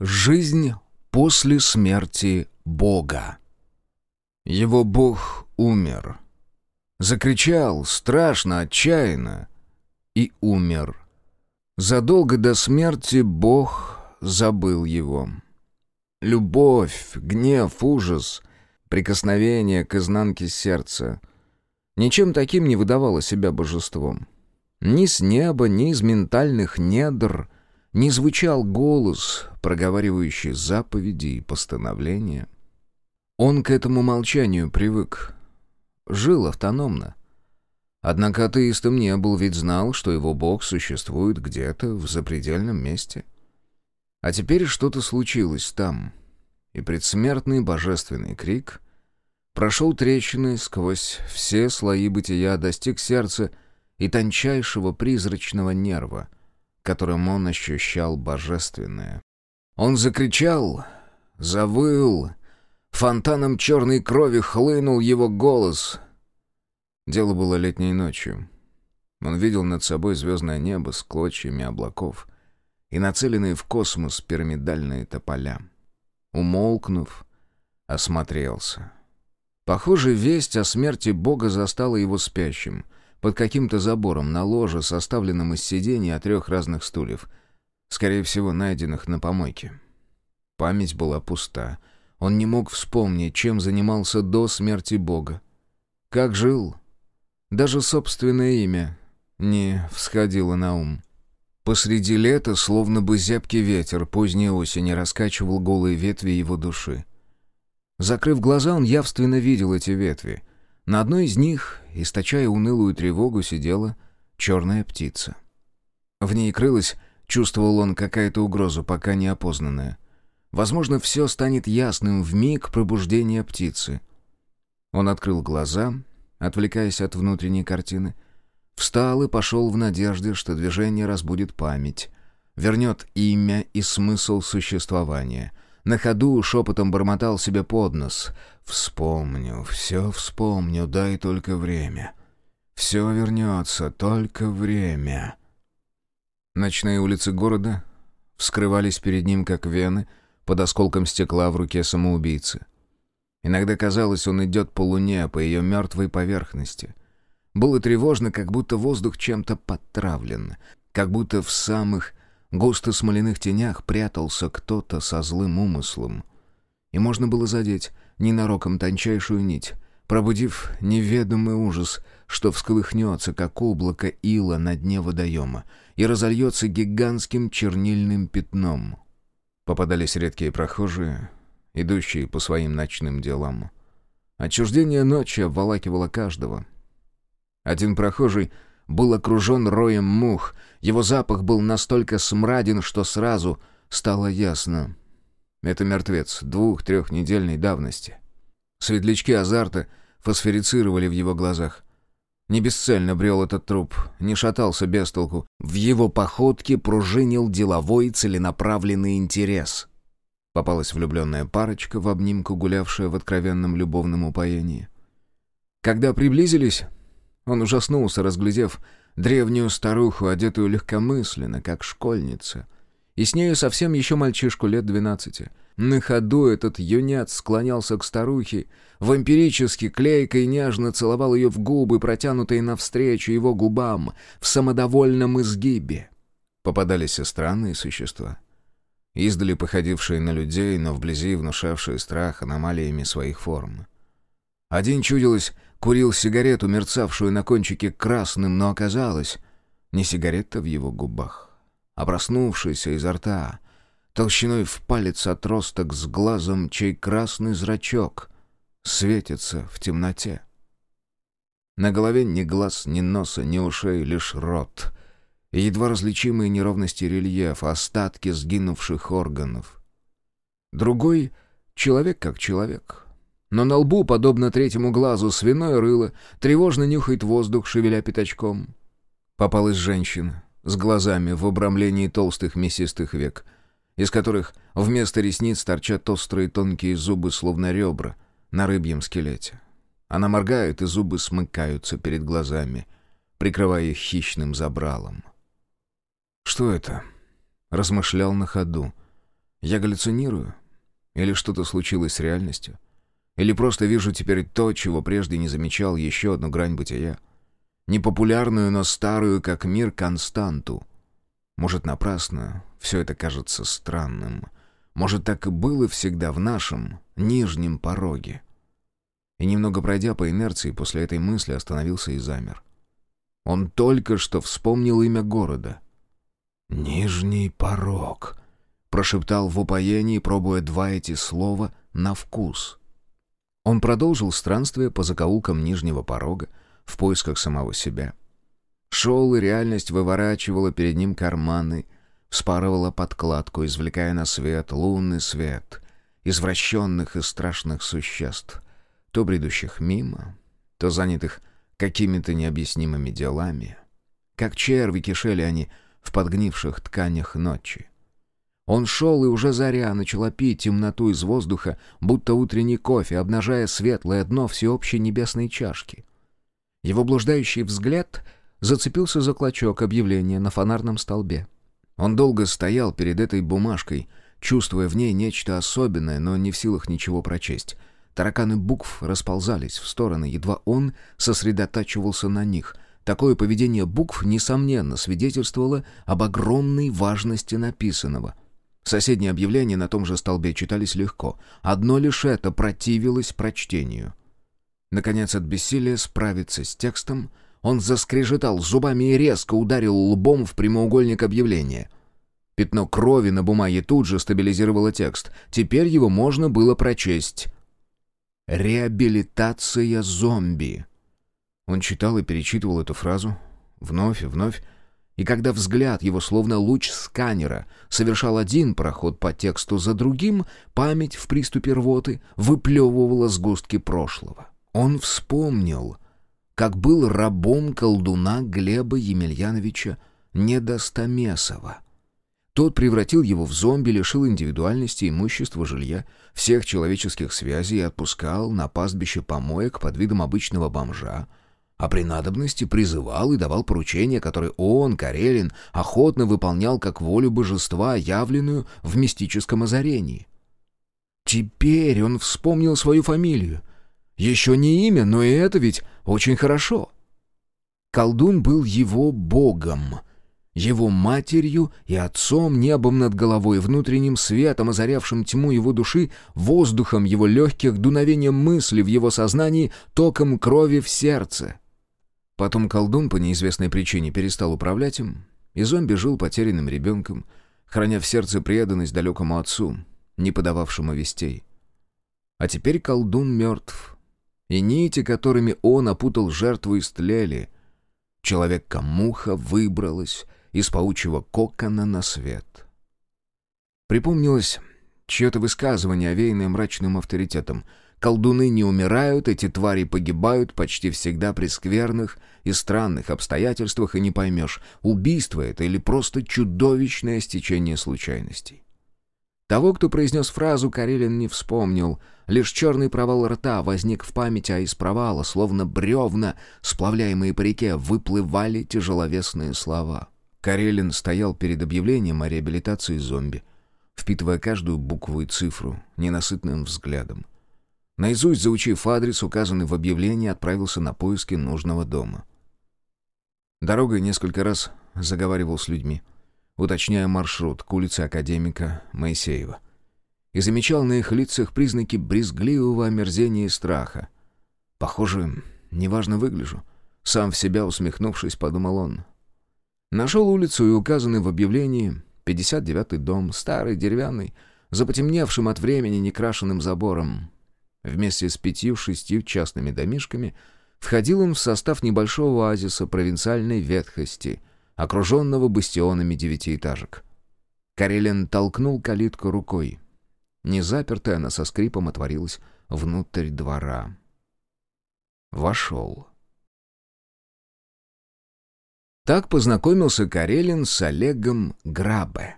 Жизнь после смерти Бога. Его Бог умер. Закричал страшно, отчаянно и умер. Задолго до смерти Бог забыл его. Любовь, гнев, ужас, прикосновение к изнанке сердца. Ничем таким не выдавало себя божеством. Ни с неба, ни из ментальных недр не звучал голос, проговаривающий заповеди и постановления. Он к этому молчанию привык. Жил автономно. Однако атеистом не был, ведь знал, что его бог существует где-то в запредельном месте. А теперь что-то случилось там, и предсмертный божественный крик прошел трещины сквозь все слои бытия, достиг сердца и тончайшего призрачного нерва, которым он ощущал божественное. Он закричал, завыл, фонтаном черной крови хлынул его голос. Дело было летней ночью. Он видел над собой звездное небо с клочьями облаков и нацеленные в космос пирамидальные тополя. Умолкнув, осмотрелся. Похоже, весть о смерти Бога застала его спящим, под каким-то забором на ложе, составленном из сидений от трех разных стульев, скорее всего, найденных на помойке. Память была пуста. Он не мог вспомнить, чем занимался до смерти Бога. Как жил? Даже собственное имя не всходило на ум. Посреди лета, словно бы зябкий ветер поздней осени, раскачивал голые ветви его души. Закрыв глаза, он явственно видел эти ветви. На одной из них, источая унылую тревогу, сидела черная птица. В ней крылась, чувствовал он, какая-то угроза, пока не опознанная. Возможно, все станет ясным в миг пробуждения птицы. Он открыл глаза, отвлекаясь от внутренней картины — Встал и пошел в надежде, что движение разбудит память, вернет имя и смысл существования. На ходу шепотом бормотал себе под нос. «Вспомню, все вспомню, дай только время. Все вернется, только время». Ночные улицы города вскрывались перед ним, как вены, под осколком стекла в руке самоубийцы. Иногда казалось, он идет по луне, по ее мертвой поверхности — было тревожно, как будто воздух чем-то подтравлен, как будто в самых густо смоляных тенях прятался кто-то со злым умыслом. И можно было задеть ненароком тончайшую нить, пробудив неведомый ужас, что всколыхнется, как облако ила на дне водоема, и разольется гигантским чернильным пятном. Попадались редкие прохожие, идущие по своим ночным делам. Отчуждение ночи обволакивало каждого — один прохожий был окружен роем мух. Его запах был настолько смраден, что сразу стало ясно. Это мертвец двух-трехнедельной давности. Светлячки азарта фосфорицировали в его глазах. Не бесцельно брел этот труп, не шатался без толку. В его походке пружинил деловой целенаправленный интерес. Попалась влюбленная парочка в обнимку, гулявшая в откровенном любовном упоении. Когда приблизились, он ужаснулся, разглядев древнюю старуху, одетую легкомысленно, как школьница. И с нею совсем еще мальчишку лет двенадцати. На ходу этот юнец склонялся к старухе, вампирически, клейко и нежно целовал ее в губы, протянутые навстречу его губам, в самодовольном изгибе. Попадались и странные существа. Издали походившие на людей, но вблизи внушавшие страх аномалиями своих форм. Один чудилось курил сигарету, мерцавшую на кончике красным, но оказалось, не сигарета в его губах, а проснувшаяся изо рта, толщиной в палец отросток с глазом, чей красный зрачок светится в темноте. На голове ни глаз, ни носа, ни ушей, лишь рот — и едва различимые неровности рельефа, остатки сгинувших органов. Другой — человек как человек, но на лбу, подобно третьему глазу, свиное рыло, тревожно нюхает воздух, шевеля пятачком. Попалась женщина с глазами в обрамлении толстых мясистых век, из которых вместо ресниц торчат острые тонкие зубы, словно ребра, на рыбьем скелете. Она моргает, и зубы смыкаются перед глазами, прикрывая их хищным забралом. «Что это?» — размышлял на ходу. Я галлюцинирую? Или что-то случилось с реальностью? Или просто вижу теперь то, чего прежде не замечал, еще одну грань бытия? Непопулярную, но старую, как мир, константу. Может, напрасно все это кажется странным. Может, так и было всегда в нашем нижнем пороге. И немного пройдя по инерции, после этой мысли остановился и замер. Он только что вспомнил имя города. «Нижний порог», — прошептал в упоении, пробуя два эти слова на вкус. Он продолжил странствие по закоулкам Нижнего порога в поисках самого себя. Шел, и реальность выворачивала перед ним карманы, вспарывала подкладку, извлекая на свет лунный свет извращенных и страшных существ, то бредущих мимо, то занятых какими-то необъяснимыми делами. Как черви кишели они в подгнивших тканях ночи. Он шел, и уже заря начала пить темноту из воздуха, будто утренний кофе, обнажая светлое дно всеобщей небесной чашки. Его блуждающий взгляд зацепился за клочок объявления на фонарном столбе. Он долго стоял перед этой бумажкой, чувствуя в ней нечто особенное, но не в силах ничего прочесть. Тараканы букв расползались в стороны, едва он сосредотачивался на них. Такое поведение букв, несомненно, свидетельствовало об огромной важности написанного. Соседние объявления на том же столбе читались легко. Одно лишь это противилось прочтению. Наконец, от бессилия справиться с текстом, он заскрежетал зубами и резко ударил лбом в прямоугольник объявления — Пятно крови на бумаге тут же стабилизировало текст. Теперь его можно было прочесть. «Реабилитация зомби». Он читал и перечитывал эту фразу вновь и вновь, и когда взгляд его, словно луч сканера, совершал один проход по тексту за другим, память в приступе рвоты выплевывала сгустки прошлого. Он вспомнил, как был рабом колдуна Глеба Емельяновича Недостомесова — тот превратил его в зомби, лишил индивидуальности, имущества, жилья, всех человеческих связей и отпускал на пастбище помоек под видом обычного бомжа, а при надобности призывал и давал поручения, которые он, Карелин, охотно выполнял как волю божества, явленную в мистическом озарении. Теперь он вспомнил свою фамилию. Еще не имя, но и это ведь очень хорошо. Колдун был его богом — его матерью и отцом, небом над головой, внутренним светом, озарявшим тьму его души, воздухом его легких, дуновением мысли в его сознании, током крови в сердце. Потом колдун по неизвестной причине перестал управлять им, и зомби жил потерянным ребенком, храня в сердце преданность далекому отцу, не подававшему вестей. А теперь колдун мертв, и нити, которыми он опутал жертву, истлели. Человек-камуха выбралась из паучьего кокона на свет. Припомнилось чье-то высказывание, овеянное мрачным авторитетом. Колдуны не умирают, эти твари погибают почти всегда при скверных и странных обстоятельствах, и не поймешь, убийство это или просто чудовищное стечение случайностей. Того, кто произнес фразу, Карелин не вспомнил. Лишь черный провал рта возник в памяти, а из провала, словно бревна, сплавляемые по реке, выплывали тяжеловесные слова. Карелин стоял перед объявлением о реабилитации зомби, впитывая каждую букву и цифру ненасытным взглядом. Наизусть заучив адрес, указанный в объявлении, отправился на поиски нужного дома. Дорогой несколько раз заговаривал с людьми, уточняя маршрут к улице академика Моисеева. И замечал на их лицах признаки брезгливого омерзения и страха. «Похоже, неважно выгляжу». Сам в себя усмехнувшись, подумал он. Нашел улицу и указанный в объявлении 59-й дом, старый, деревянный, за потемневшим от времени некрашенным забором. Вместе с пятью-шестью частными домишками входил он в состав небольшого оазиса провинциальной ветхости, окруженного бастионами девятиэтажек. Карелин толкнул калитку рукой. Незапертая она со скрипом отворилась внутрь двора. Вошел. Так познакомился Карелин с Олегом Грабе,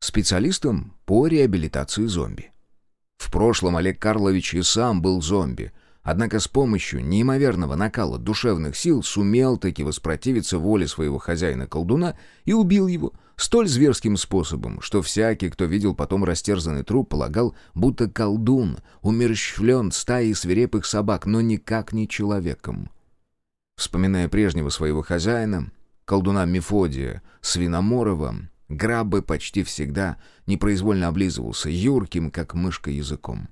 специалистом по реабилитации зомби. В прошлом Олег Карлович и сам был зомби, Однако с помощью неимоверного накала душевных сил сумел таки воспротивиться воле своего хозяина-колдуна и убил его столь зверским способом, что всякий, кто видел потом растерзанный труп, полагал, будто колдун умерщвлен стаей свирепых собак, но никак не человеком. Вспоминая прежнего своего хозяина, колдуна Мефодия Свиноморова, Граббе почти всегда непроизвольно облизывался юрким, как мышка, языком.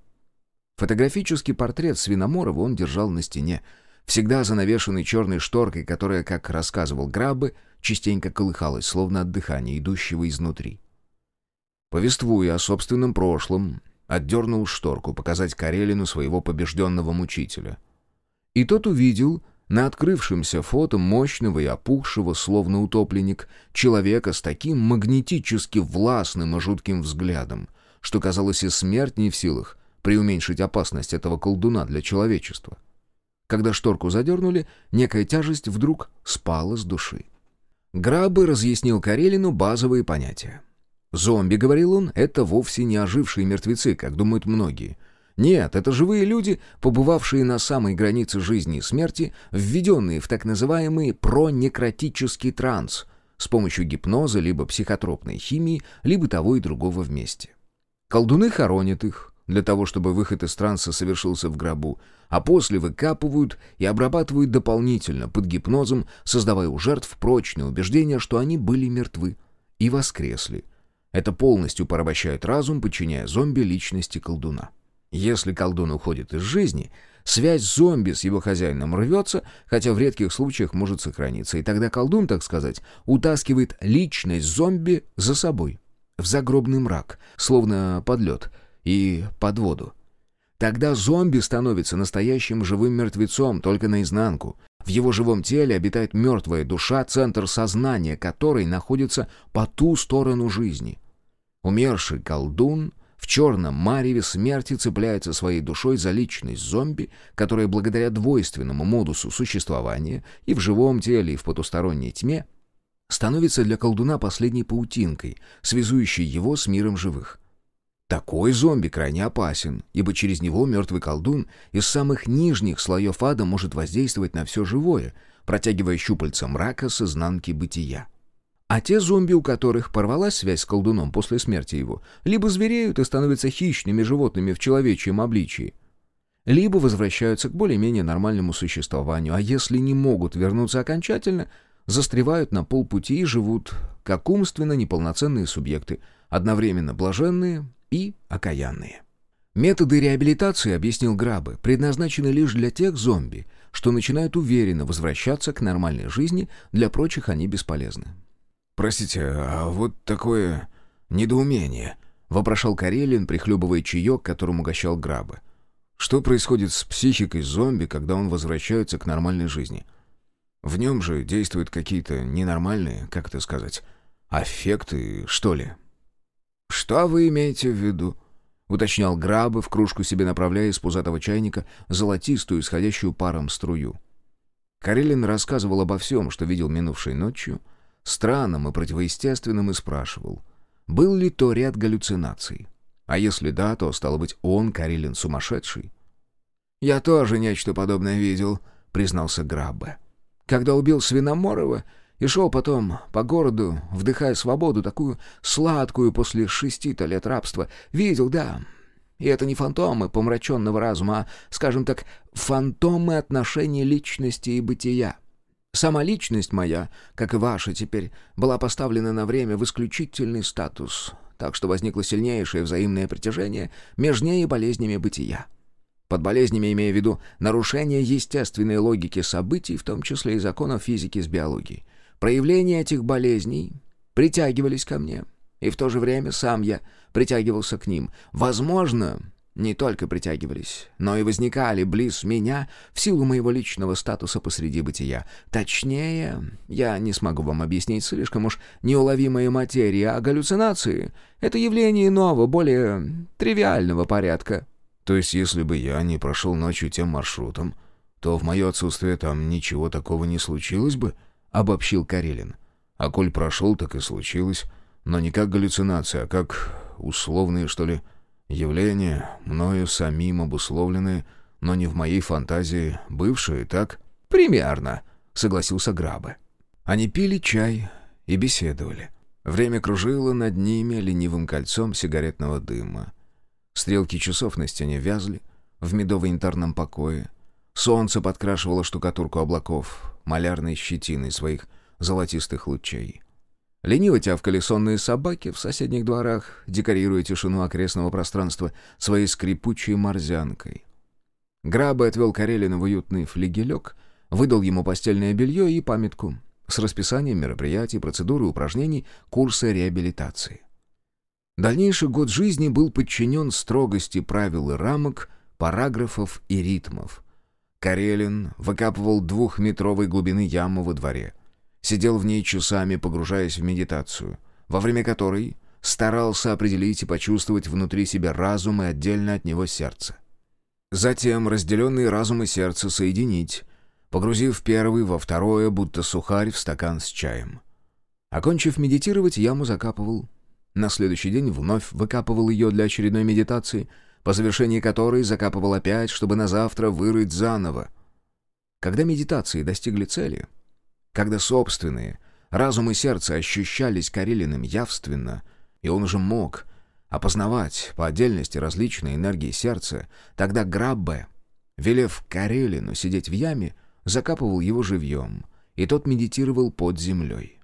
Фотографический портрет Свиноморова он держал на стене, всегда занавешенный черной шторкой, которая, как рассказывал Граббе, частенько колыхалась, словно от дыхания, идущего изнутри. Повествуя о собственном прошлом, отдернул шторку показать Карелину своего побежденного мучителя. И тот увидел на открывшемся фото мощного и опухшего, словно утопленник, человека с таким магнетически властным и жутким взглядом, что, казалось, и смерть не в силах преуменьшить опасность этого колдуна для человечества. Когда шторку задернули, некая тяжесть вдруг спала с души. Грабы разъяснил Карелину базовые понятия. «Зомби», — говорил он, — «это вовсе не ожившие мертвецы, как думают многие — нет, это живые люди, побывавшие на самой границе жизни и смерти, введенные в так называемый пронекротический транс с помощью гипноза либо психотропной химии, либо того и другого вместе. Колдуны хоронят их, для того, чтобы выход из транса совершился в гробу, а после выкапывают и обрабатывают дополнительно под гипнозом, создавая у жертв прочное убеждение, что они были мертвы и воскресли. Это полностью порабощает разум, подчиняя зомби личности колдуна. Если колдун уходит из жизни, связь зомби с его хозяином рвется, хотя в редких случаях может сохраниться, и тогда колдун, так сказать, утаскивает личность зомби за собой, в загробный мрак, словно под лед и под воду. Тогда зомби становится настоящим живым мертвецом, только наизнанку. В его живом теле обитает мертвая душа, центр сознания которой находится по ту сторону жизни. Умерший колдун в черном мареве смерти цепляется своей душой за личность зомби, которая благодаря двойственному модусу существования и в живом теле, и в потусторонней тьме становится для колдуна последней паутинкой, связующей его с миром живых. Такой зомби крайне опасен, ибо через него мертвый колдун из самых нижних слоев ада может воздействовать на все живое, протягивая щупальца мрака с изнанки бытия. А те зомби, у которых порвалась связь с колдуном после смерти его, либо звереют и становятся хищными животными в человечьем обличии, либо возвращаются к более-менее нормальному существованию, а если не могут вернуться окончательно, застревают на полпути и живут как умственно неполноценные субъекты, одновременно блаженные и окаянные. Методы реабилитации, объяснил Грабы, предназначены лишь для тех зомби, что начинают уверенно возвращаться к нормальной жизни, для прочих они бесполезны. «Простите, а вот такое недоумение», — вопрошал Карелин, прихлебывая чаек, которым угощал Грабы. «Что происходит с психикой зомби, когда он возвращается к нормальной жизни? В нем же действуют какие-то ненормальные, как это сказать, аффекты, что ли?» «Что вы имеете в виду?» — уточнял Грабы, в кружку себе направляя из пузатого чайника золотистую, исходящую паром струю. Карелин рассказывал обо всем, что видел минувшей ночью — странным и противоестественным и спрашивал, был ли то ряд галлюцинаций. А если да, то, стало быть, он, Карелин, сумасшедший. «Я тоже нечто подобное видел», — признался Граббе. «Когда убил Свиноморова и шел потом по городу, вдыхая свободу, такую сладкую после шести-то лет рабства, видел, да, и это не фантомы помраченного разума, а, скажем так, фантомы отношений личности и бытия. Сама личность моя, как и ваша теперь, была поставлена на время в исключительный статус, так что возникло сильнейшее взаимное притяжение между ней и болезнями бытия. Под болезнями имея в виду нарушение естественной логики событий, в том числе и законов физики с биологией. Проявления этих болезней притягивались ко мне, и в то же время сам я притягивался к ним. Возможно, не только притягивались, но и возникали близ меня в силу моего личного статуса посреди бытия. Точнее, я не смогу вам объяснить слишком уж неуловимые материи, а галлюцинации — это явление иного, более тривиального порядка. То есть, если бы я не прошел ночью тем маршрутом, то в мое отсутствие там ничего такого не случилось бы? — обобщил Карелин. А коль прошел, так и случилось. Но не как галлюцинация, а как условные, что ли, Явления, мною самим обусловленные, но не в моей фантазии бывшие, так?» «Примерно», — согласился Грабе. Они пили чай и беседовали. Время кружило над ними ленивым кольцом сигаретного дыма. Стрелки часов на стене вязли в медово-янтарном покое. Солнце подкрашивало штукатурку облаков малярной щетиной своих золотистых лучей. Лениво тявкали сонные собаки в соседних дворах, декорируя тишину окрестного пространства своей скрипучей морзянкой. Грабы отвел Карелина в уютный флигелек, выдал ему постельное белье и памятку с расписанием мероприятий, процедуры упражнений, курса реабилитации. Дальнейший год жизни был подчинен строгости правил и рамок, параграфов и ритмов. Карелин выкапывал двухметровой глубины яму во дворе — Сидел в ней часами, погружаясь в медитацию, во время которой старался определить и почувствовать внутри себя разум и отдельно от него сердце. Затем разделенные разум и сердце соединить, погрузив первый во второе, будто сухарь в стакан с чаем. Окончив медитировать, яму закапывал. На следующий день вновь выкапывал ее для очередной медитации, по завершении которой закапывал опять, чтобы на завтра вырыть заново. Когда медитации достигли цели — когда собственные разум и сердце ощущались Карелиным явственно, и он уже мог опознавать по отдельности различные энергии сердца, тогда Граббе, велев Карелину сидеть в яме, закапывал его живьем, и тот медитировал под землей.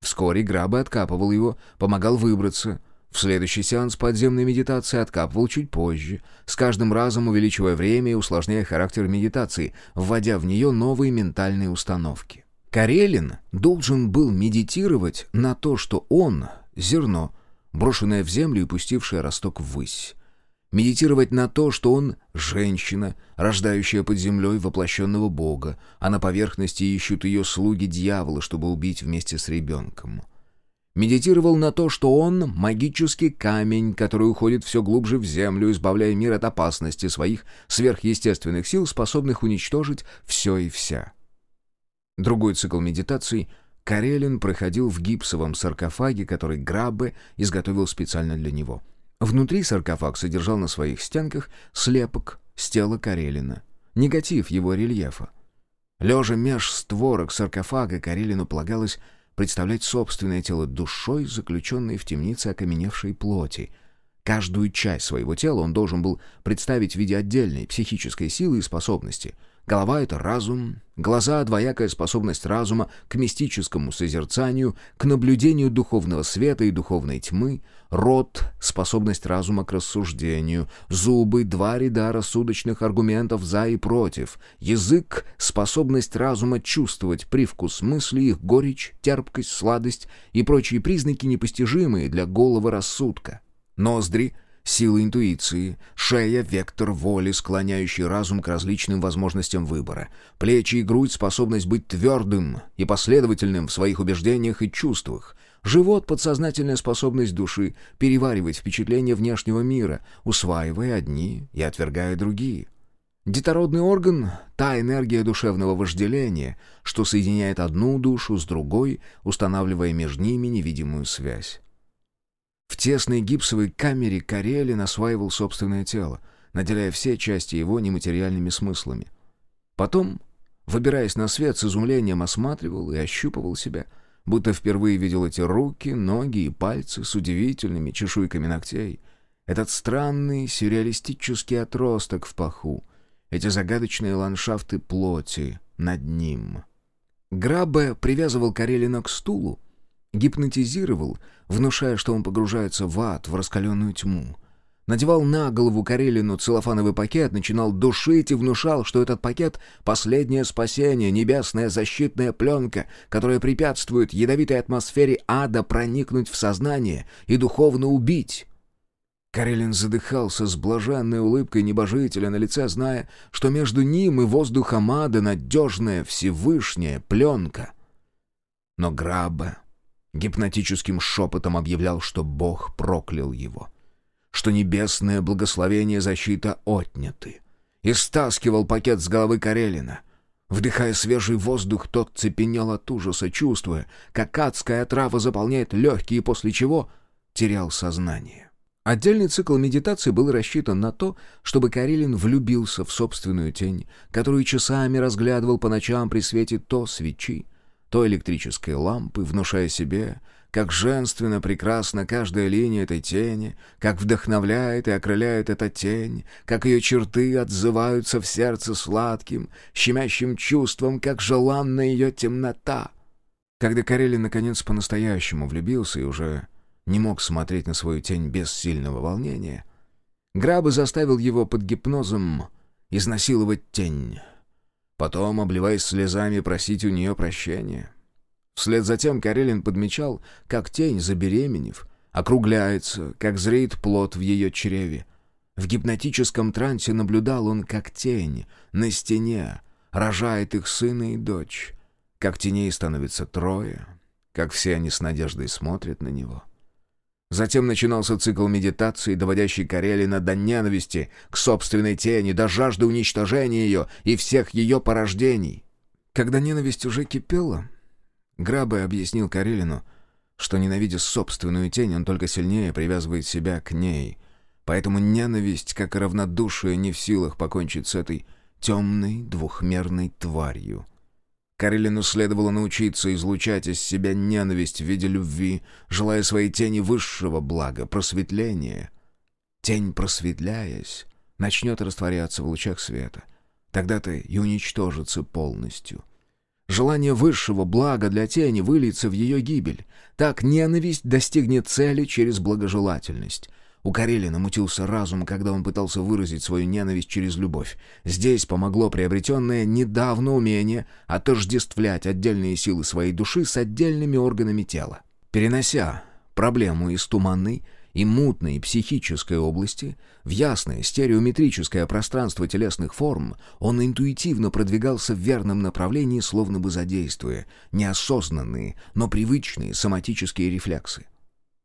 Вскоре Граббе откапывал его, помогал выбраться. В следующий сеанс подземной медитации откапывал чуть позже, с каждым разом увеличивая время и усложняя характер медитации, вводя в нее новые ментальные установки. Карелин должен был медитировать на то, что он — зерно, брошенное в землю и пустившее росток ввысь. Медитировать на то, что он — женщина, рождающая под землей воплощенного Бога, а на поверхности ищут ее слуги дьявола, чтобы убить вместе с ребенком. Медитировал на то, что он — магический камень, который уходит все глубже в землю, избавляя мир от опасности своих сверхъестественных сил, способных уничтожить все и вся. Другой цикл медитаций Карелин проходил в гипсовом саркофаге, который Граббе изготовил специально для него. Внутри саркофаг содержал на своих стенках слепок с тела Карелина, негатив его рельефа. Лежа меж створок саркофага, Карелину полагалось представлять собственное тело душой, заключенной в темнице окаменевшей плоти. Каждую часть своего тела он должен был представить в виде отдельной психической силы и способности — Голова — это разум, глаза — двоякая способность разума к мистическому созерцанию, к наблюдению духовного света и духовной тьмы, рот — способность разума к рассуждению, зубы — два ряда рассудочных аргументов «за» и «против», язык — способность разума чувствовать привкус мысли, их горечь, терпкость, сладость и прочие признаки, непостижимые для голого рассудка. Ноздри — сила интуиции, шея — вектор воли, склоняющий разум к различным возможностям выбора, плечи и грудь — способность быть твердым и последовательным в своих убеждениях и чувствах, живот — подсознательная способность души переваривать впечатления внешнего мира, усваивая одни и отвергая другие. Детородный орган — та энергия душевного вожделения, что соединяет одну душу с другой, устанавливая между ними невидимую связь. В тесной гипсовой камере Карелин осваивал собственное тело, наделяя все части его нематериальными смыслами. Потом, выбираясь на свет, с изумлением осматривал и ощупывал себя, будто впервые видел эти руки, ноги и пальцы с удивительными чешуйками ногтей. Этот странный сюрреалистический отросток в паху, эти загадочные ландшафты плоти над ним. Грабе привязывал Карелина к стулу, Гипнотизировал, внушая, что он погружается в ад, в раскаленную тьму. Надевал на голову Карелину целлофановый пакет, начинал душить и внушал, что этот пакет — последнее спасение, небесная защитная пленка, которая препятствует ядовитой атмосфере ада проникнуть в сознание и духовно убить. Карелин задыхался с блаженной улыбкой небожителя на лице, зная, что между ним и воздухом ада надежная Всевышняя пленка. Но Граба гипнотическим шепотом объявлял, что Бог проклял его, что небесное благословение защита отняты, и стаскивал пакет с головы Карелина. Вдыхая свежий воздух, тот цепенел от ужаса, чувствуя, как адская отрава заполняет легкие, после чего терял сознание. Отдельный цикл медитации был рассчитан на то, чтобы Карелин влюбился в собственную тень, которую часами разглядывал по ночам при свете то свечи, то электрической лампы, внушая себе, как женственно прекрасна каждая линия этой тени, как вдохновляет и окрыляет эта тень, как ее черты отзываются в сердце сладким, щемящим чувством, как желанна ее темнота. Когда Карелин наконец по-настоящему влюбился и уже не мог смотреть на свою тень без сильного волнения, Граба заставил его под гипнозом изнасиловать тень. Потом, обливаясь слезами, просить у нее прощения. Вслед за тем Карелин подмечал, как тень, забеременев, округляется, как зреет плод в ее чреве. В гипнотическом трансе наблюдал он, как тень на стене рожает их сына и дочь, как теней становится трое, как все они с надеждой смотрят на него. Затем начинался цикл медитации, доводящий Карелина до ненависти к собственной тени, до жажды уничтожения ее и всех ее порождений. Когда ненависть уже кипела, Грабе объяснил Карелину, что, ненавидя собственную тень, он только сильнее привязывает себя к ней. Поэтому ненависть, как и равнодушие, не в силах покончить с этой темной двухмерной тварью. Карелину следовало научиться излучать из себя ненависть в виде любви, желая своей тени высшего блага, просветления. Тень, просветляясь, начнет растворяться в лучах света. Тогда-то и уничтожится полностью. Желание высшего блага для тени выльется в ее гибель. Так ненависть достигнет цели через благожелательность. У Карелина мутился разум, когда он пытался выразить свою ненависть через любовь. Здесь помогло приобретенное недавно умение отождествлять отдельные силы своей души с отдельными органами тела. Перенося проблему из туманной и мутной психической области в ясное стереометрическое пространство телесных форм, он интуитивно продвигался в верном направлении, словно бы задействуя неосознанные, но привычные соматические рефлексы.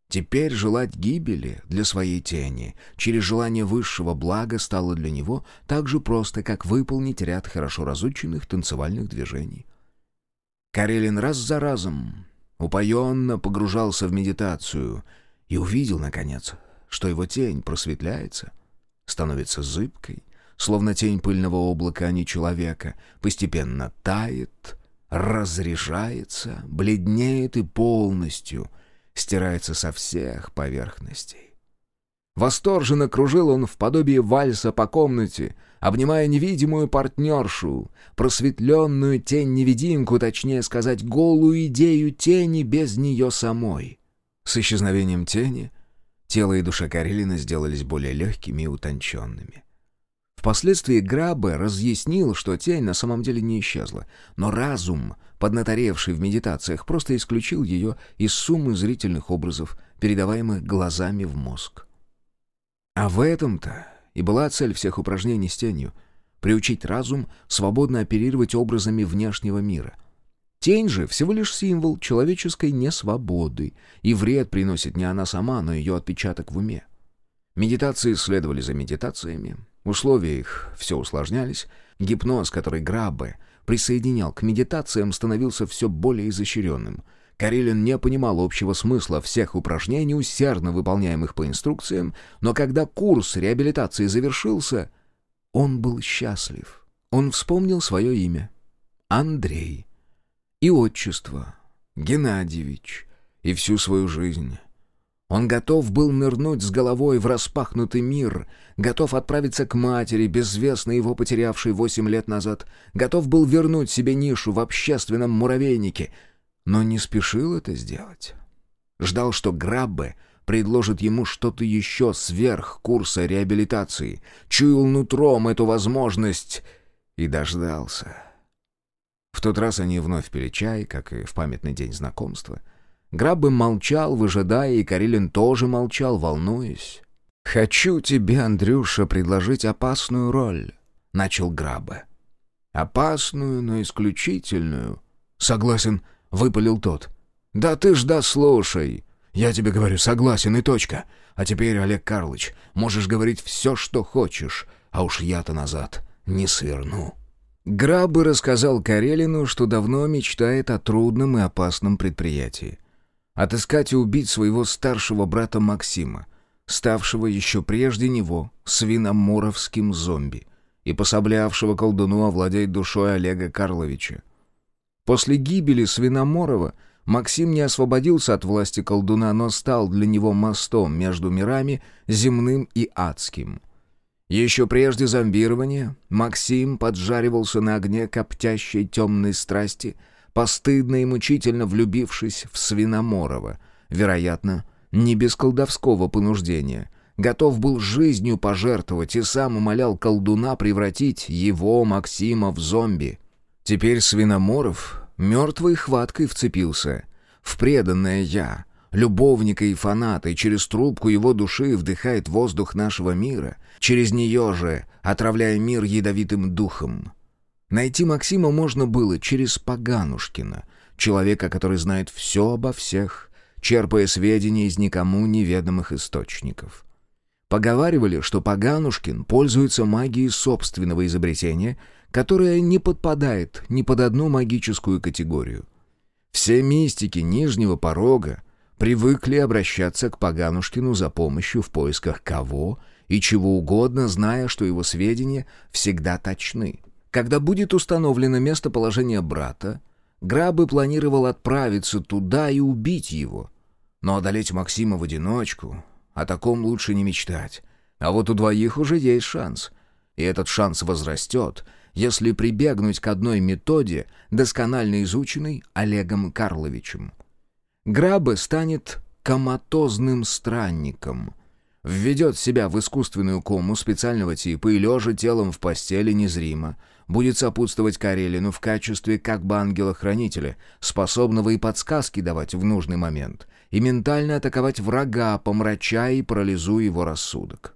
Теперь желать гибели для своей тени через желание высшего блага стало для него так же просто, как выполнить ряд хорошо разученных танцевальных движений. Карелин раз за разом упоенно погружался в медитацию и увидел, наконец, что его тень просветляется, становится зыбкой, словно тень пыльного облака, а не человека, постепенно тает, разряжается, бледнеет и полностью — стирается со всех поверхностей. Восторженно кружил он в подобии вальса по комнате, обнимая невидимую партнершу, просветленную тень-невидимку, точнее сказать, голую идею тени без нее самой. С исчезновением тени тело и душа Карелина сделались более легкими и утонченными. Впоследствии Грабе разъяснил, что тень на самом деле не исчезла, но разум, поднаторевший в медитациях, просто исключил ее из суммы зрительных образов, передаваемых глазами в мозг. А в этом-то и была цель всех упражнений с тенью — приучить разум свободно оперировать образами внешнего мира. Тень же всего лишь символ человеческой несвободы, и вред приносит не она сама, но ее отпечаток в уме. Медитации следовали за медитациями, Условия их все усложнялись. Гипноз, который Граббе присоединял к медитациям, становился все более изощренным. Карелин не понимал общего смысла всех упражнений, усердно выполняемых по инструкциям, но когда курс реабилитации завершился, он был счастлив. Он вспомнил свое имя — Андрей. И отчество — Геннадьевич. И всю свою жизнь он готов был нырнуть с головой в распахнутый мир, готов отправиться к матери, безвестно его потерявшей восемь лет назад, готов был вернуть себе нишу в общественном муравейнике, но не спешил это сделать. Ждал, что Граббе предложит ему что-то еще сверх курса реабилитации, чуял нутром эту возможность и дождался. В тот раз они вновь пили чай, как и в памятный день знакомства — Граббе молчал, выжидая, и Карелин тоже молчал, волнуясь. «Хочу тебе, Андрюша, предложить опасную роль», — начал Граббе. «Опасную, но исключительную». «Согласен», — выпалил тот. «Да ты ж дослушай. Я тебе говорю, согласен и точка. А теперь, Олег Карлович, можешь говорить все, что хочешь, а уж я-то назад не сверну». Граббе рассказал Карелину, что давно мечтает о трудном и опасном предприятии. Отыскать и убить своего старшего брата Максима, ставшего еще прежде него свиноморовским зомби и пособлявшего колдуну овладеть душой Олега Карловича. После гибели Свиноморова Максим не освободился от власти колдуна, но стал для него мостом между мирами, земным и адским. Еще прежде зомбирования Максим поджаривался на огне коптящей темной страсти, постыдно и мучительно влюбившись в Свиноморова, вероятно, не без колдовского понуждения. Готов был жизнью пожертвовать и сам умолял колдуна превратить его, Максима, в зомби. Теперь Свиноморов мертвой хваткой вцепился в преданное «я», любовника и фаната, и через трубку его души вдыхает воздух нашего мира, через нее же отравляя мир ядовитым духом. Найти Максима можно было через Поганушкина, человека, который знает все обо всех, черпая сведения из никому неведомых источников. Поговаривали, что Поганушкин пользуется магией собственного изобретения, которая не подпадает ни под одну магическую категорию. Все мистики нижнего порога привыкли обращаться к Поганушкину за помощью в поисках кого и чего угодно, зная, что его сведения всегда точны. Когда будет установлено местоположение брата, Грабы планировал отправиться туда и убить его. Но одолеть Максима в одиночку, о таком лучше не мечтать. А вот у двоих уже есть шанс. И этот шанс возрастет, если прибегнуть к одной методе, досконально изученной Олегом Карловичем — Грабе станет коматозным странником. Введет себя в искусственную кому специального типа и, лежа телом в постели незримо, будет сопутствовать Карелину в качестве как бы ангела-хранителя, способного и подсказки давать в нужный момент, и ментально атаковать врага, помрачая и парализуя его рассудок.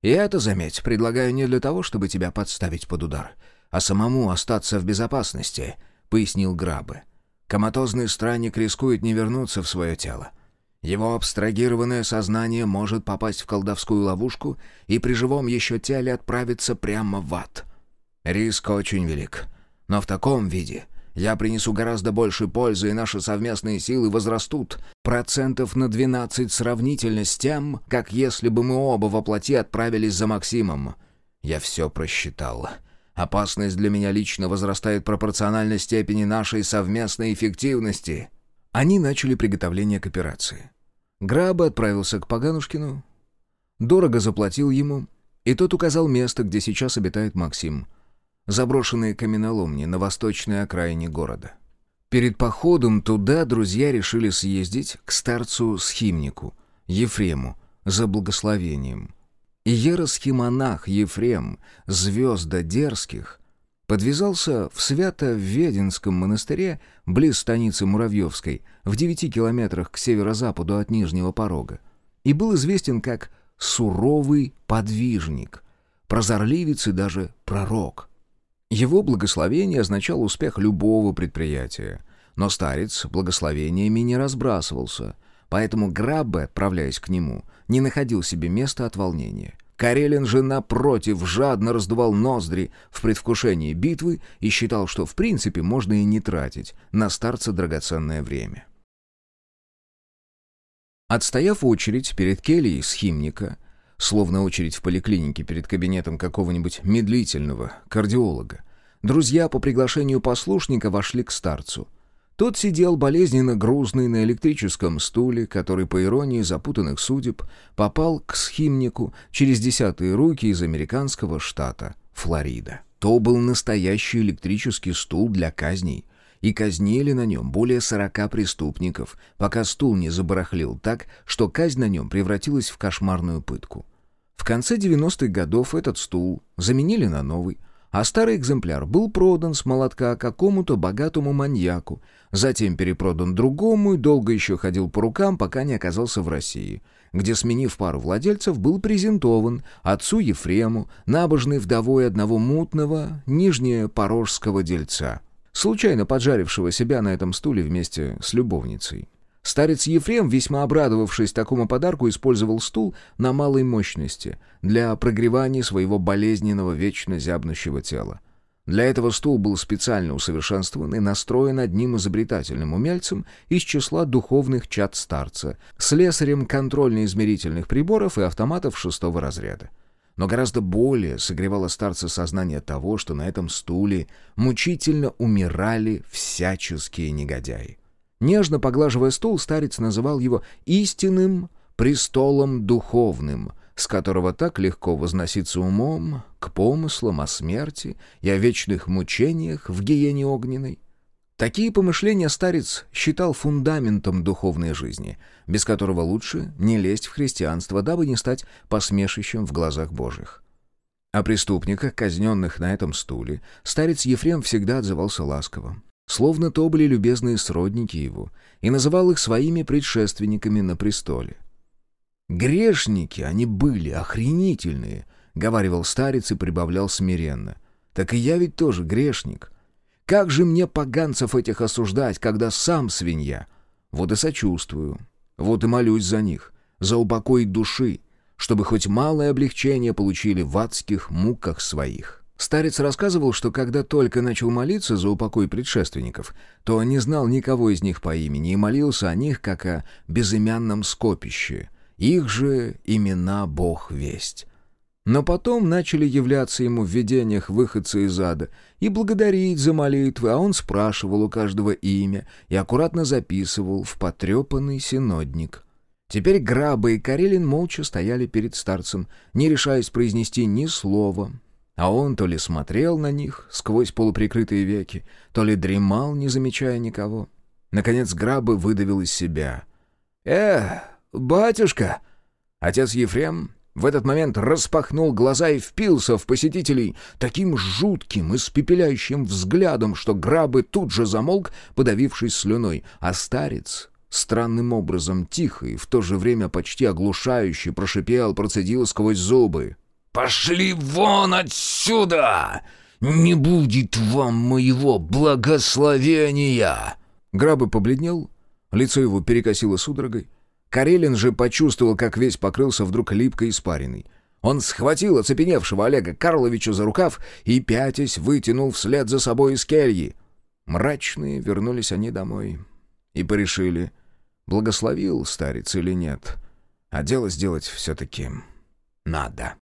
И это, заметь, предлагаю не для того, чтобы тебя подставить под удар, а самому остаться в безопасности, — пояснил Грабе. Коматозный странник рискует не вернуться в свое тело. Его абстрагированное сознание может попасть в колдовскую ловушку и при живом еще теле отправиться прямо в ад. Риск очень велик. Но в таком виде я принесу гораздо больше пользы, и наши совместные силы возрастут процентов на 12 сравнительно с тем, как если бы мы оба воплоти отправились за Максимом. Я все просчитал. Опасность для меня лично возрастает пропорционально степени нашей совместной эффективности». Они начали приготовление к операции. Граба отправился к Поганушкину, дорого заплатил ему, и тот указал место, где сейчас обитает Максим. Заброшенные каменоломни на восточной окраине города. Перед походом туда друзья решили съездить к старцу-схимнику, Ефрему, за благословением — Иеросхимонах Ефрем, звезда дерзких, подвязался в Свято-Веденском монастыре близ станицы Муравьевской, в девяти километрах к северо-западу от Нижнего порога, и был известен как «суровый подвижник», прозорливец и даже пророк. Его благословение означало успех любого предприятия, но старец благословениями не разбрасывался — Поэтому Граббе, отправляясь к нему, не находил себе места от волнения. Карелин же, напротив, жадно раздувал ноздри в предвкушении битвы и считал, что в принципе можно и не тратить на старца драгоценное время. Отстояв очередь перед кельей схимника, словно очередь в поликлинике перед кабинетом какого-нибудь медлительного кардиолога, друзья по приглашению послушника вошли к старцу — тот сидел болезненно грузный на электрическом стуле, который, по иронии запутанных судеб, попал к схимнику через десятые руки из американского штата Флорида. То был настоящий электрический стул для казней, и казнили на нем более сорока преступников, пока стул не забарахлил так, что казнь на нем превратилась в кошмарную пытку. В конце 90-х годов этот стул заменили на новый, а старый экземпляр был продан с молотка какому-то богатому маньяку, затем перепродан другому и долго еще ходил по рукам, пока не оказался в России, где, сменив пару владельцев, был презентован отцу Ефрему, набожной вдовой одного мутного нижнепорожского дельца, случайно поджарившего себя на этом стуле вместе с любовницей. Старец Ефрем, весьма обрадовавшись такому подарку, использовал стул на малой мощности для прогревания своего болезненного вечно зябнущего тела. Для этого стул был специально усовершенствован и настроен одним изобретательным умельцем из числа духовных чад старца, слесарем контрольно-измерительных приборов и автоматов шестого разряда. Но гораздо более согревало старца сознание того, что на этом стуле мучительно умирали всяческие негодяи. Нежно поглаживая стул, старец называл его «истинным престолом духовным», с которого так легко возноситься умом к помыслам о смерти и о вечных мучениях в гиене огненной. Такие помышления старец считал фундаментом духовной жизни, без которого лучше не лезть в христианство, дабы не стать посмешищем в глазах Божьих. О преступниках, казненных на этом стуле, старец Ефрем всегда отзывался ласково, словно то были любезные сродники его, и называл их своими предшественниками на престоле. «Грешники они были, охренительные», — говаривал старец и прибавлял смиренно. «Так и я ведь тоже грешник. Как же мне поганцев этих осуждать, когда сам свинья? Вот и сочувствую, вот и молюсь за них, за упокой души, чтобы хоть малое облегчение получили в адских муках своих». Старец рассказывал, что когда только начал молиться за упокой предшественников, то не знал никого из них по имени и молился о них, как о безымянном скопище — их же имена Бог весть. Но потом начали являться ему в видениях выходцы из ада и благодарить за молитвы, а он спрашивал у каждого имя и аккуратно записывал в потрепанный синодник. Теперь Граба и Карелин молча стояли перед старцем, не решаясь произнести ни слова, а он то ли смотрел на них сквозь полуприкрытые веки, то ли дремал, не замечая никого. Наконец Граба выдавил из себя. «Эх, «Батюшка!» Отец Ефрем в этот момент распахнул глаза и впился в посетителей таким жутким, испепеляющим взглядом, что грабы тут же замолк, подавившись слюной, а старец странным образом тихо и в то же время почти оглушающе прошипел, процедил сквозь зубы. «Пошли вон отсюда! Не будет вам моего благословения!» Грабы побледнел, лицо его перекосило судорогой, Карелин же почувствовал, как весь покрылся вдруг липкой испариной. Он схватил оцепеневшего Олега Карловича за рукав и, пятясь, вытянул вслед за собой из кельи. Мрачные вернулись они домой и порешили, благословил старец или нет, а дело сделать все-таки надо.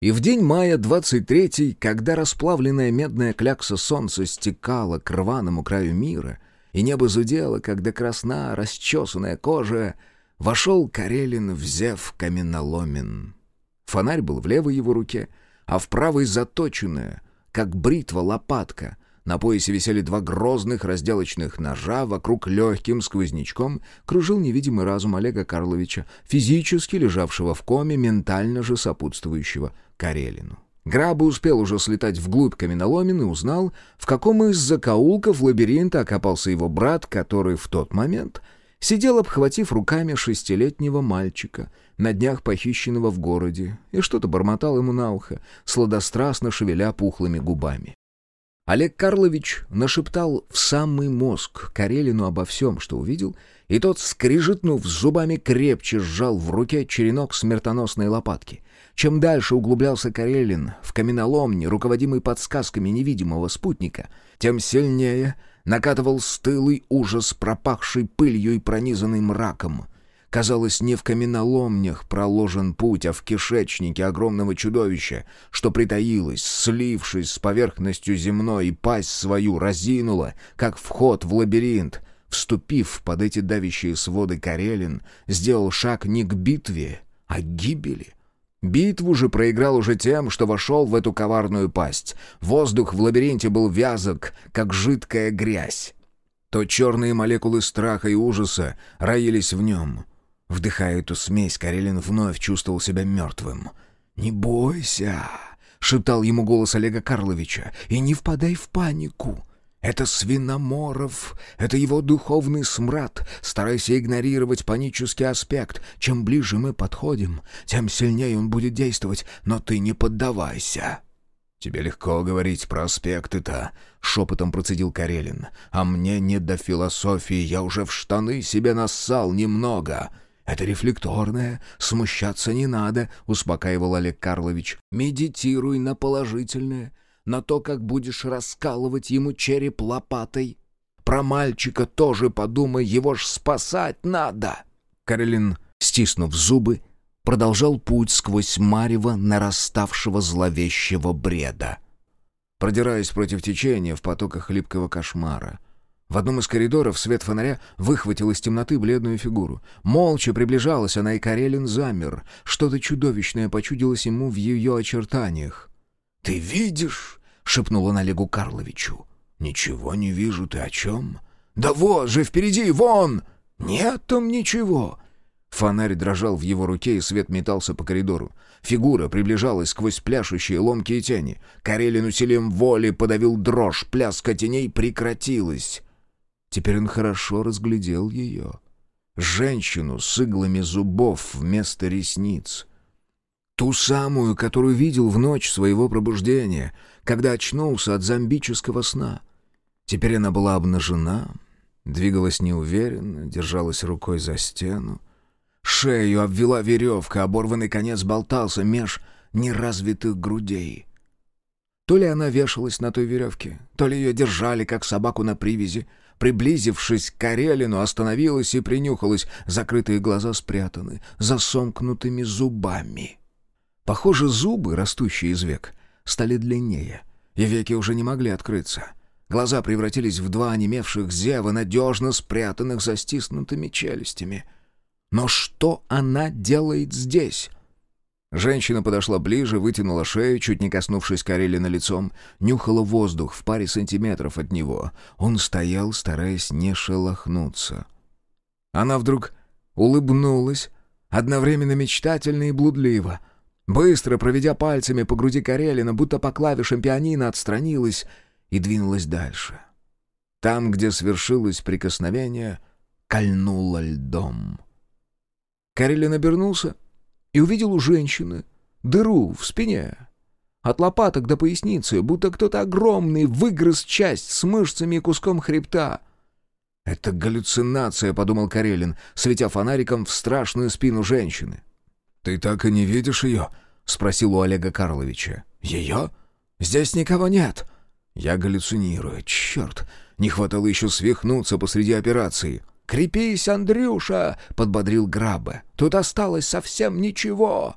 И в день мая 23-й, когда расплавленная медная клякса солнца стекала к рваному краю мира — и небо зудело, когда красна расчесанная кожа, вошел Карелин в зев каменоломен. Фонарь был в левой его руке, а в правой заточенная, как бритва лопатка. На поясе висели два грозных разделочных ножа, вокруг легким сквознячком кружил невидимый разум Олега Карловича, физически лежавшего в коме, ментально же сопутствующего Карелину. Граба успел уже слетать вглубь каменоломен и узнал, в каком из закоулков лабиринта окопался его брат, который в тот момент сидел, обхватив руками шестилетнего мальчика, на днях похищенного в городе, и что-то бормотал ему на ухо, сладострастно шевеля пухлыми губами. Олег Карлович нашептал в самый мозг Карелину обо всем, что увидел, и тот, скрижетнув зубами, крепче сжал в руке черенок смертоносной лопатки — чем дальше углублялся Карелин в каменоломне, руководимый подсказками невидимого спутника, тем сильнее накатывал стылый ужас, пропахший пылью и пронизанный мраком. Казалось, не в каменоломнях проложен путь, а в кишечнике огромного чудовища, что притаилось, слившись с поверхностью земной, и пасть свою разинула, как вход в лабиринт. Вступив под эти давящие своды Карелин, сделал шаг не к битве, а к гибели. Битву же проиграл уже тем, что вошел в эту коварную пасть. Воздух в лабиринте был вязок, как жидкая грязь. То черные молекулы страха и ужаса роились в нем. Вдыхая эту смесь, Карелин вновь чувствовал себя мертвым. «Не бойся!» — шептал ему голос Олега Карловича. «И не впадай в панику!» Это Свиноморов, это его духовный смрад. Старайся игнорировать панический аспект. Чем ближе мы подходим, тем сильнее он будет действовать, но ты не поддавайся». «Тебе легко говорить про аспекты-то», — шепотом процедил Карелин. «А мне не до философии, я уже в штаны себе нассал немного. «Это рефлекторное, смущаться не надо», — успокаивал Олег Карлович. «Медитируй на положительное, на то, как будешь раскалывать ему череп лопатой. Про мальчика тоже подумай, его ж спасать надо». Каролин, стиснув зубы, продолжал путь сквозь марево нараставшего зловещего бреда. Продираясь против течения в потоках липкого кошмара — в одном из коридоров свет фонаря выхватил из темноты бледную фигуру. Молча приближалась она, и Карелин замер. Что-то чудовищное почудилось ему в ее очертаниях. «Ты видишь?» — шепнул он Олегу Карловичу. «Ничего не вижу, ты о чем?» «Да вот же, впереди, вон!» «Нет там ничего!» Фонарь дрожал в его руке, и свет метался по коридору. Фигура приближалась сквозь пляшущие ломкие тени. Карелин усилием воли подавил дрожь, пляска теней прекратилась. Теперь он хорошо разглядел ее. Женщину с иглами зубов вместо ресниц. Ту самую, которую видел в ночь своего пробуждения, когда очнулся от зомбического сна. Теперь она была обнажена, двигалась неуверенно, держалась рукой за стену. Шею обвела веревка, оборванный конец болтался меж неразвитых грудей. То ли она вешалась на той веревке, то ли ее держали, как собаку на привязи, Приблизившись к Карелину, остановилась и принюхалась, закрытые глаза спрятаны, за сомкнутыми зубами. Похоже, зубы, растущие из век, стали длиннее, и веки уже не могли открыться. Глаза превратились в два онемевших зева, надежно спрятанных за стиснутыми челюстями. Но что она делает здесь? Женщина подошла ближе, вытянула шею, чуть не коснувшись Карелина лицом, нюхала воздух в паре сантиметров от него. Он стоял, стараясь не шелохнуться. Она вдруг улыбнулась, одновременно мечтательно и блудливо. Быстро, проведя пальцами по груди Карелина, будто по клавишам пианино, отстранилась и двинулась дальше. Там, где свершилось прикосновение, кольнула льдом. Карелин обернулся — и увидел у женщины дыру в спине. От лопаток до поясницы, будто кто-то огромный выгрыз часть с мышцами и куском хребта. «Это галлюцинация», — подумал Карелин, светя фонариком в страшную спину женщины. «Ты так и не видишь ее?» — спросил у Олега Карловича. «Ее? Здесь никого нет». «Я галлюцинирую. Черт! Не хватало еще свихнуться посреди операции». «Крепись, Андрюша!» — подбодрил Грабе. «Тут осталось совсем ничего!»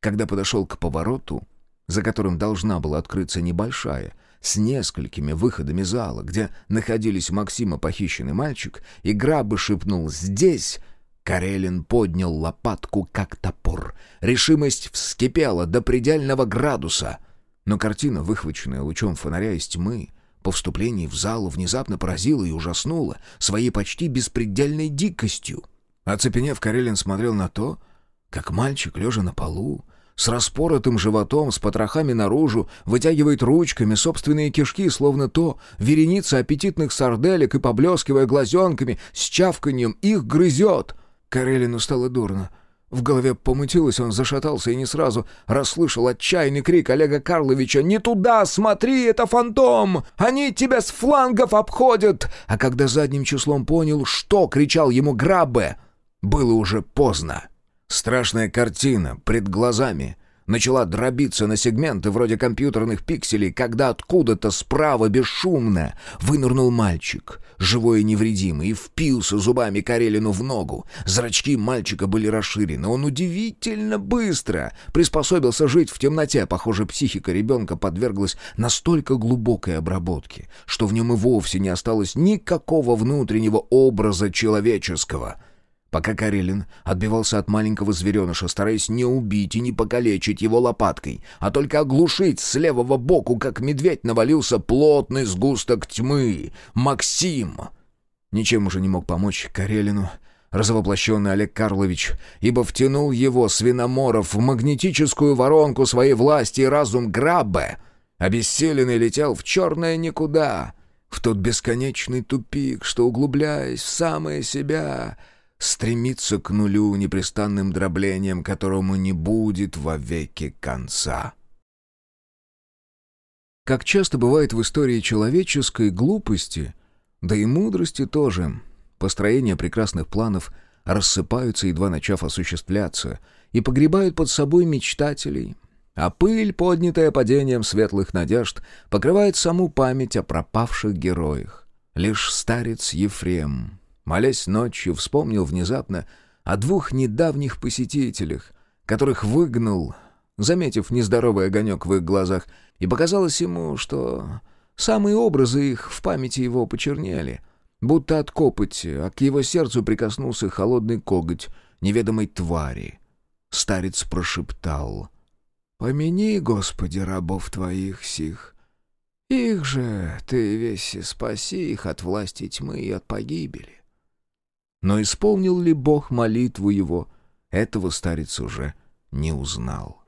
Когда подошел к повороту, за которым должна была открыться небольшая, с несколькими выходами зала, где находились Максима похищенный мальчик, и Грабы шепнул «Здесь!», Карелин поднял лопатку, как топор. Решимость вскипела до предельного градуса. Но картина, выхваченная лучом фонаря из тьмы, по вступлении в зал внезапно поразила и ужаснула своей почти беспредельной дикостью. Оцепенев, Карелин смотрел на то, как мальчик, лежа на полу, с распоротым животом, с потрохами наружу, вытягивает ручками собственные кишки, словно то вереница аппетитных сарделек и, поблескивая глазенками, с чавканьем их грызет. Карелину стало дурно. В голове помутилось, он зашатался и не сразу расслышал отчаянный крик Олега Карловича «Не туда! Смотри, это фантом! Они тебя с флангов обходят!» А когда задним числом понял, что кричал ему Граббе, было уже поздно. Страшная картина пред глазами начала дробиться на сегменты вроде компьютерных пикселей, когда откуда-то справа бесшумно вынырнул мальчик, живой и невредимый, и впился зубами Карелину в ногу. Зрачки мальчика были расширены. Он удивительно быстро приспособился жить в темноте. Похоже, психика ребенка подверглась настолько глубокой обработке, что в нем и вовсе не осталось никакого внутреннего образа человеческого — Пока Карелин отбивался от маленького звереныша, стараясь не убить и не покалечить его лопаткой, а только оглушить с левого боку, как медведь навалился плотный сгусток тьмы. Максим! Ничем уже не мог помочь Карелину, разовоплощенный Олег Карлович, ибо втянул его, свиноморов, в магнетическую воронку своей власти и разум Граббе. Обессиленный летел в черное никуда, в тот бесконечный тупик, что, углубляясь в самое себя стремится к нулю непрестанным дроблением, которому не будет вовеки конца. Как часто бывает в истории человеческой глупости, да и мудрости тоже, построение прекрасных планов рассыпаются, едва начав осуществляться, и погребают под собой мечтателей, а пыль, поднятая падением светлых надежд, покрывает саму память о пропавших героях. Лишь старец Ефрем, молясь ночью, вспомнил внезапно о двух недавних посетителях, которых выгнал, заметив нездоровый огонек в их глазах, и показалось ему, что самые образы их в памяти его почернели, будто от копоти, а к его сердцу прикоснулся холодный коготь неведомой твари. Старец прошептал «Помяни, Господи, рабов твоих сих, их же ты весь спаси их от власти тьмы и от погибели». Но исполнил ли Бог молитву его, этого старец уже не узнал.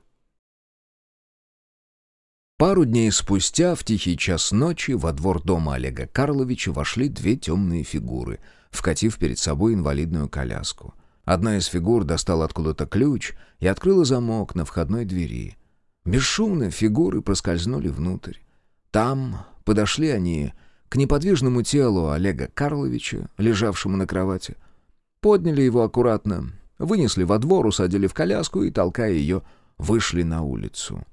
Пару дней спустя, в тихий час ночи, во двор дома Олега Карловича вошли две темные фигуры, вкатив перед собой инвалидную коляску. Одна из фигур достала откуда-то ключ и открыла замок на входной двери. Бесшумно фигуры проскользнули внутрь. Там подошли они к неподвижному телу Олега Карловича, лежавшему на кровати. Подняли его аккуратно, вынесли во двор, усадили в коляску и, толкая ее, вышли на улицу.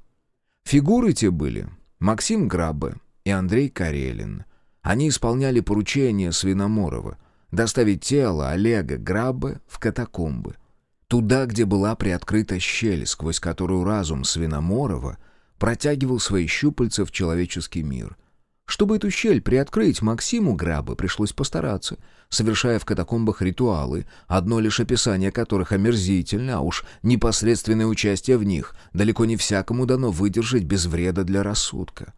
Фигуры те были Максим Грабе и Андрей Карелин. Они исполняли поручение Свиноморова доставить тело Олега Грабе в катакомбы. Туда, где была приоткрыта щель, сквозь которую разум Свиноморова протягивал свои щупальца в человеческий мир. Чтобы эту щель приоткрыть, Максиму Грабе пришлось постараться, совершая в катакомбах ритуалы, одно лишь описание которых омерзительно, а уж непосредственное участие в них далеко не всякому дано выдержать без вреда для рассудка.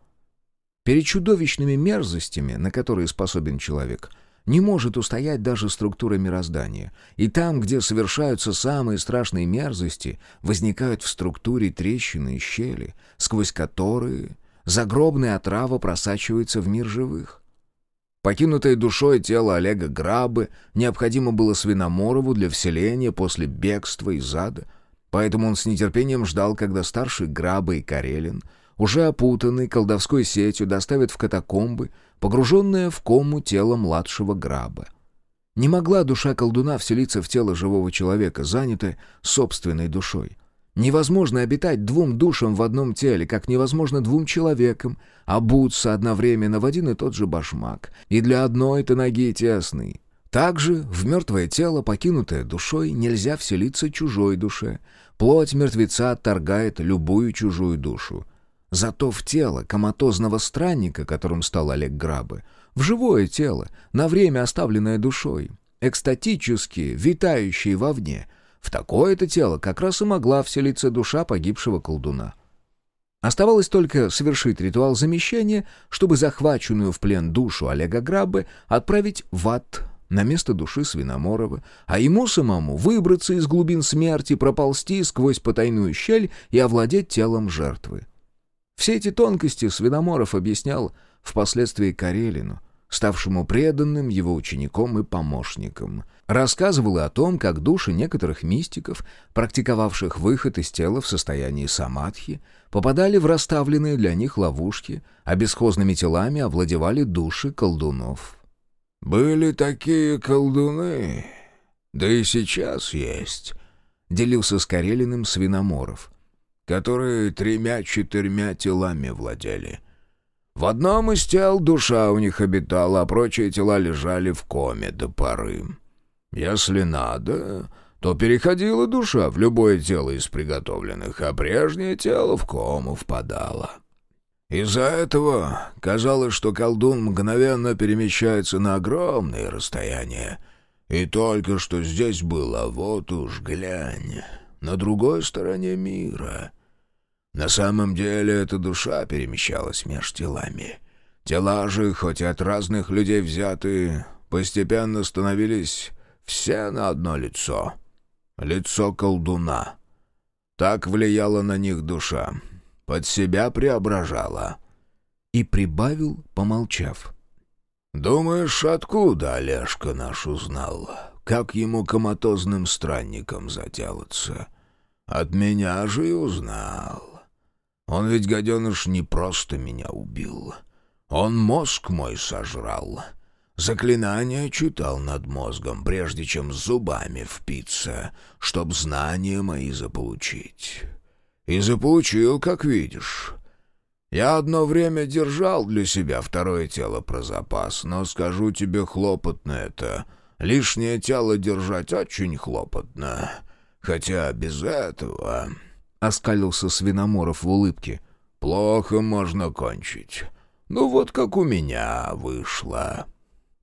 Перед чудовищными мерзостями, на которые способен человек, не может устоять даже структура мироздания. И там, где совершаются самые страшные мерзости, возникают в структуре трещины и щели, сквозь которые загробная отрава просачивается в мир живых. Покинутое душой тело Олега Грабы необходимо было Свиноморову для вселения после бегства из ада, поэтому он с нетерпением ждал, когда старший Граба и Карелин, уже опутанный колдовской сетью, доставят в катакомбы, погруженное в кому тело младшего Граба. Не могла душа колдуна вселиться в тело живого человека, занятое собственной душой. Невозможно обитать двум душам в одном теле, как невозможно двум человекам обуться одновременно в один и тот же башмак, и для одной-то ноги тесный. Также в мертвое тело, покинутое душой, нельзя вселиться чужой душе. Плоть мертвеца отторгает любую чужую душу. Зато в тело коматозного странника, которым стал Олег Грабы, в живое тело, на время оставленное душой, экстатически витающее вовне — в такое-то тело как раз и могла вселиться душа погибшего колдуна. Оставалось только совершить ритуал замещения, чтобы захваченную в плен душу Олега Граббы отправить в ад на место души Свиноморова, а ему самому выбраться из глубин смерти, проползти сквозь потайную щель и овладеть телом жертвы. Все эти тонкости Свиноморов объяснял впоследствии Карелину — ставшему преданным его учеником и помощником. Рассказывал и о том, как души некоторых мистиков, практиковавших выход из тела в состоянии самадхи, попадали в расставленные для них ловушки, а бесхозными телами овладевали души колдунов. «Были такие колдуны, да и сейчас есть», — делился с Карелиным Свиноморов, «которые тремя-четырьмя телами владели». В одном из тел душа у них обитала, а прочие тела лежали в коме до поры. Если надо, то переходила душа в любое тело из приготовленных, а прежнее тело в кому впадало. Из-за этого казалось, что колдун мгновенно перемещается на огромные расстояния. И только что здесь было, вот уж глянь, на другой стороне мира — на самом деле эта душа перемещалась меж телами. Тела же, хоть и от разных людей взятые, постепенно становились все на одно лицо. Лицо колдуна. Так влияла на них душа. Под себя преображала. И прибавил, помолчав. «Думаешь, откуда Олежка наш узнал? Как ему коматозным странником заделаться? От меня же и узнал. Он ведь, гаденыш, не просто меня убил. Он мозг мой сожрал. Заклинание читал над мозгом, прежде чем зубами впиться, чтоб знания мои заполучить. И заполучил, как видишь. Я одно время держал для себя второе тело про запас, но скажу тебе, хлопотно это. Лишнее тело держать очень хлопотно. Хотя без этого...» — оскалился Свиноморов в улыбке. «Плохо можно кончить. Ну вот как у меня вышло».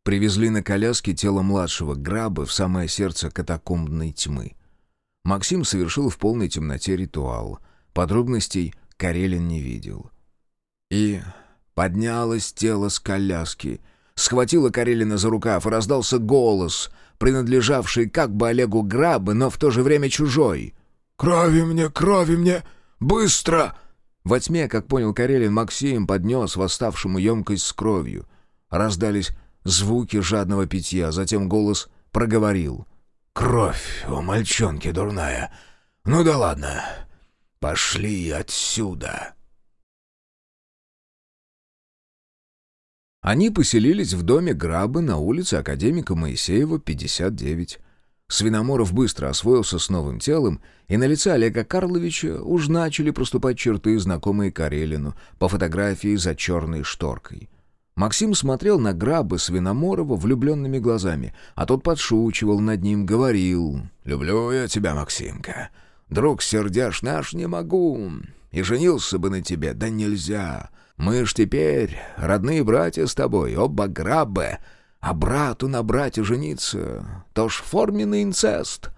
Привезли на коляске тело младшего Грабы в самое сердце катакомбной тьмы. Максим совершил в полной темноте ритуал. Подробностей Карелин не видел. И поднялось тело с коляски. Схватила Карелина за рукав, и раздался голос, принадлежавший как бы Олегу Грабы, но в то же время чужой. «Крови мне, крови мне! Быстро!» Во тьме, как понял Карелин, Максим поднес восставшему емкость с кровью. Раздались звуки жадного питья, затем голос проговорил. «Кровь у мальчонки дурная. Ну да ладно, пошли отсюда». Они поселились в доме Грабы на улице Академика Моисеева, 59. Свиноморов быстро освоился с новым телом, и на лице Олега Карловича уж начали проступать черты, знакомые Карелину, по фотографии за черной шторкой. Максим смотрел на Грабы Свиноморова влюбленными глазами, а тот подшучивал над ним, говорил «Люблю я тебя, Максимка. Друг сердяш наш не могу. И женился бы на тебе, да нельзя. Мы ж теперь родные братья с тобой, оба грабы, а брату на брате жениться, то ж форменный инцест».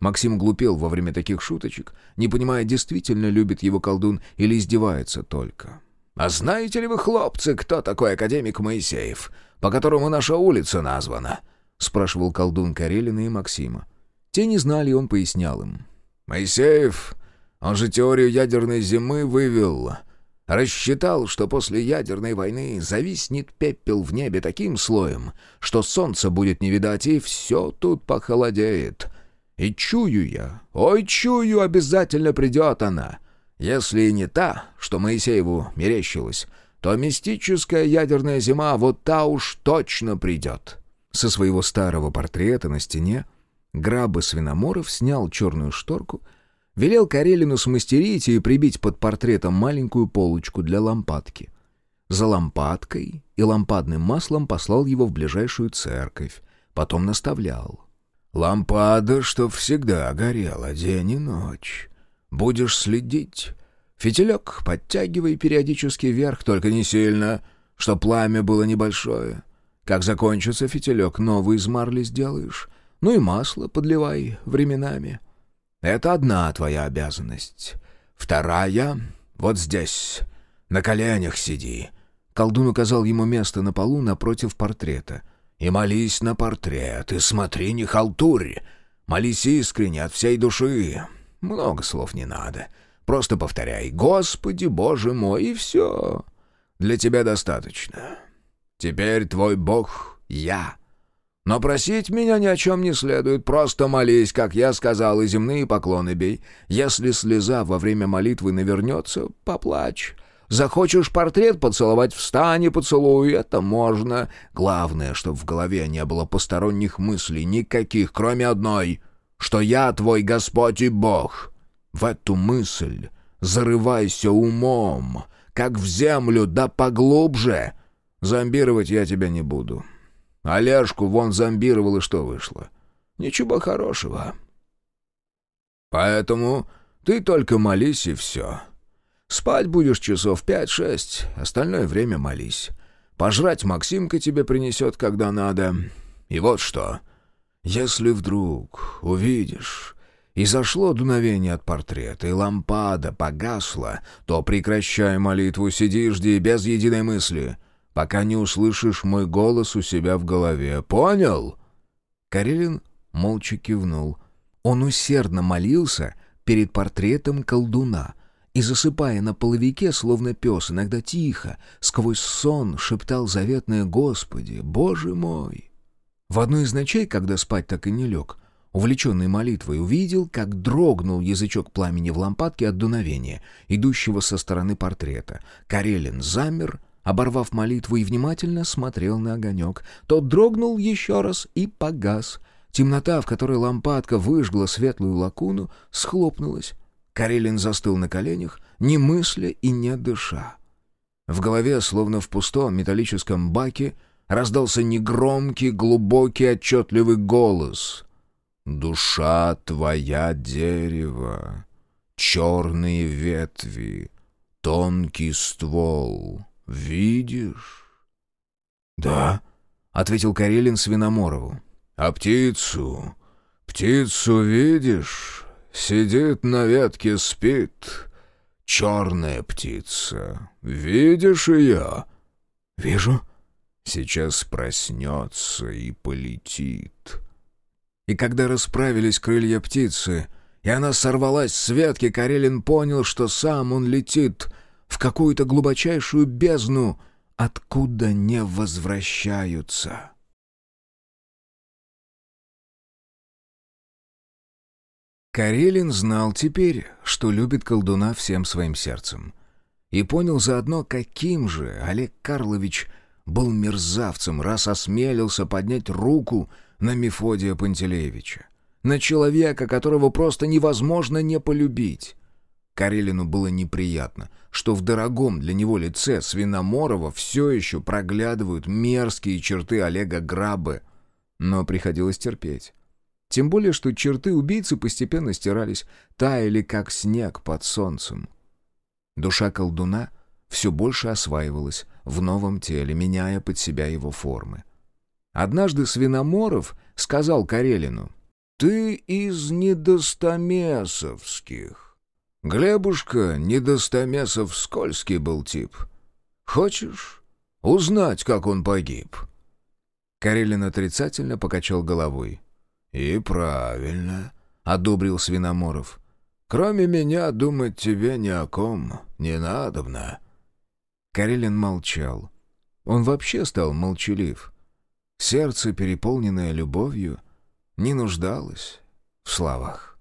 Максим глупел во время таких шуточек, не понимая, действительно любит его колдун или издевается только. «А знаете ли вы, хлопцы, кто такой академик Моисеев, по которому наша улица названа?» — спрашивал колдун Карелина и Максима. Те не знали, он пояснял им. «Моисеев, он же теорию ядерной зимы вывел. Рассчитал, что после ядерной войны зависнет пепел в небе таким слоем, что солнца будет не видать, и все тут похолодеет. И чую я, ой, чую, обязательно придет она. Если не та, что Моисееву мерещилась, то мистическая ядерная зима вот та уж точно придет». Со своего старого портрета на стене Грабы Свиноморов снял черную шторку — Велел Карелину смастерить и прибить под портретом маленькую полочку для лампадки. За лампадкой и лампадным маслом послал его в ближайшую церковь. Потом наставлял. «Лампада, чтоб всегда горела день и ночь. Будешь следить. Фитилек подтягивай периодически вверх, только не сильно, чтоб пламя было небольшое. Как закончится фитилек, новый из марли сделаешь. Ну и масло подливай временами». Это одна твоя обязанность. Вторая — вот здесь, на коленях сиди». Колдун указал ему место на полу напротив портрета. «И молись на портрет, и смотри, не халтурь. Молись искренне, от всей души. Много слов не надо. Просто повторяй «Господи, Боже мой» и все. Для тебя достаточно. Теперь твой Бог — я». Но просить меня ни о чем не следует, просто молись, как я сказал, и земные поклоны бей. Если слеза во время молитвы навернется, поплачь. Захочешь портрет поцеловать, встань и поцелуй, это можно. Главное, чтобы в голове не было посторонних мыслей, никаких, кроме одной, что я твой Господь и Бог. В эту мысль зарывайся умом, как в землю, да поглубже. Зомбировать я тебя не буду». Олежку вон зомбировал, и что вышло? Ничего хорошего. Поэтому ты только молись, и все. Спать будешь часов пять-шесть, остальное время молись. Пожрать Максимка тебе принесет, когда надо. И вот что. Если вдруг увидишь, и зашло дуновение от портрета, и лампада погасла, то прекращай молитву, сиди жди без единой мысли — пока не услышишь мой голос у себя в голове. Понял?» Карелин молча кивнул. Он усердно молился перед портретом колдуна и, засыпая на половике, словно пес, иногда тихо, сквозь сон шептал заветное «Господи, Боже мой!». В одной из ночей, когда спать так и не лег, увлеченный молитвой, увидел, как дрогнул язычок пламени в лампадке от дуновения, идущего со стороны портрета. Карелин замер — оборвав молитву, и внимательно смотрел на огонек. Тот дрогнул еще раз и погас. Темнота, в которой лампадка выжгла светлую лакуну, схлопнулась. Карелин застыл на коленях, не мысля и не дыша. В голове, словно в пустом металлическом баке, раздался негромкий, глубокий, отчетливый голос. «Душа твоя дерево, черные ветви, тонкий ствол. Видишь?» «Да», — ответил Карелин Свиноморову. «А птицу? Птицу видишь? Сидит на ветке, спит. Черная птица. Видишь ее?» «Вижу». «Сейчас проснется и полетит». И когда расправились крылья птицы, и она сорвалась с ветки, Карелин понял, что сам он летит в какую-то глубочайшую бездну, откуда не возвращаются. Карелин знал теперь, что любит колдуна всем своим сердцем. И понял заодно, каким же Олег Карлович был мерзавцем, раз осмелился поднять руку на Мефодия Пантелеевича. На человека, которого просто невозможно не полюбить. Карелину было неприятно, что в дорогом для него лице Свиноморова все еще проглядывают мерзкие черты Олега Грабы, но приходилось терпеть. Тем более, что черты убийцы постепенно стирались, таяли, как снег под солнцем. Душа колдуна все больше осваивалась в новом теле, меняя под себя его формы. Однажды Свиноморов сказал Карелину, «Ты из недостамесовских. Глебушка недостамесов скользкий был тип. Хочешь узнать, как он погиб?» Карелин отрицательно покачал головой. «И правильно», — одобрил Свиноморов. «Кроме меня думать тебе ни о ком не надобно». Карелин молчал. Он вообще стал молчалив. Сердце, переполненное любовью, не нуждалось в словах.